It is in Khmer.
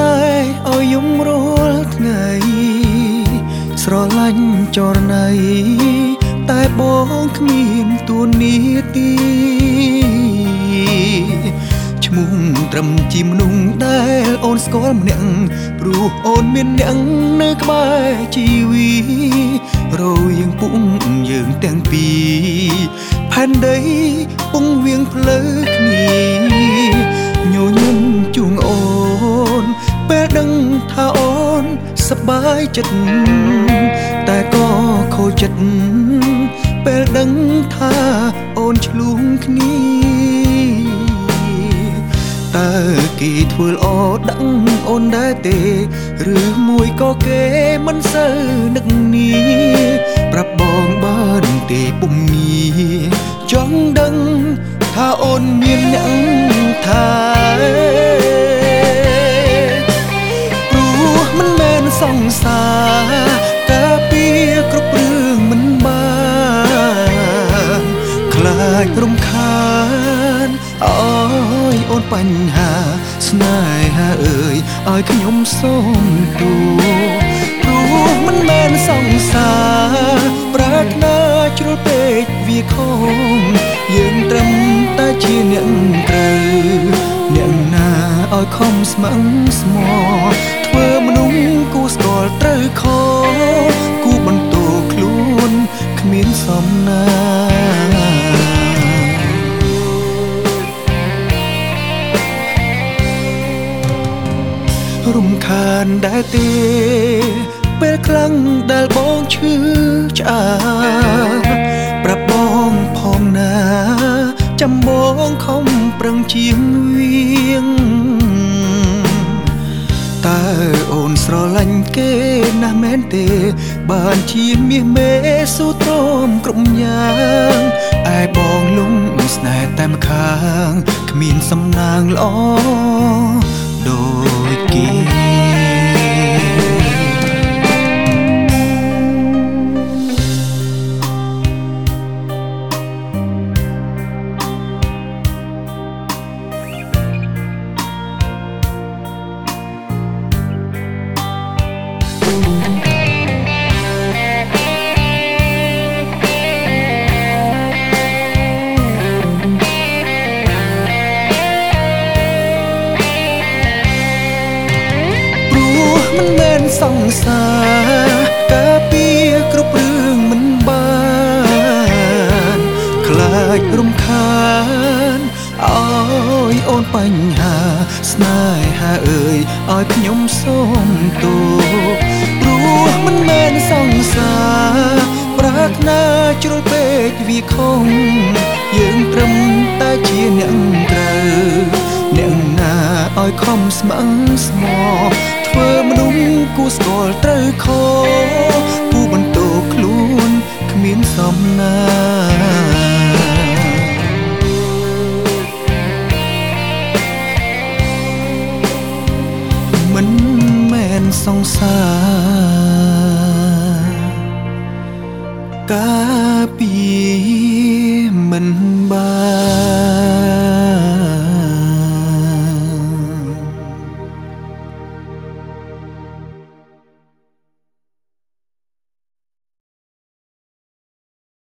តែឲ្យយំរាល់ថ្ងៃស្រឡាញ់ចរណៃតែបងគ្មានទួនាទីឈ្មោះត្រឹមជាមនុស្សដែលអូនស្គាល់ម្នាក់ព្រោះអូនមានអ្នកនៅក្បែរជីវីរយើងពុំយើងទាំងពីរផែនដីពុំវៀងផ្លូវគ្នាញញឹមជួងអូនពេលដឹង ថាអូនសប្បាយចិត្តតែក៏ខូចចិត្តពេលដឹងថាអូនឆ្លងគ្នាតើគេធ្វើល្អដឹងអូនដែរទេ ឬមួយក៏គេមិនសូវនឹកនី សង្សារការពីគ្រប់រឿងមិនបានខ្លាចរំខានអើយអូនបញ្ហា ស្នេហាអើយឲ្យខ្ញុំសូមទូព្រោះមិនមែនសង្សារប្រាថ្នាជ្រុលពេកវាខំយើងត្រឹមតែជាអ្នកត្រូវអ្នកណាឲ្យខំស្មឹងស្មោះធ្វើមនុស្សគូស្គាល់ ត្រូវខគូបន្ទោខ្លួនគ្មានសំណារំខានដែរទេពេលខ្លាំងដែលបងឈឺឆ្អាប្រាប់បងផងណាចាំបងខំប្រឹងជាងវៀង ស្រឡាញ់គេណាស់មែនទេ បានជាមាសមេស៊ូទ្រមគ្រប់យ៉ាងឯបងលំស្នេហ៍តែម្ខាងគ្មានសំណាងល្អ មិនមែនសង្សារការពីគ្រប់រឿងមិនបានខ្លាចរំខានអើយអូនបញ្ហា ស្នេហាអើយឲ្យខ្ញុំសូមទោព្រោះមិនមែនសង្សារប្រាថ្នាជ្រុលពេកវាខំយើងត្រឹមតែជាអ្នកត្រូវអ្នកណាឲ្យខំស្មឹងស្មោះ ធ្វើមនុស្សគូស្គាល់ត្រូវខពូបន្ទោខ្លួនគ្មានសំណាមិនមែនសង្សារកា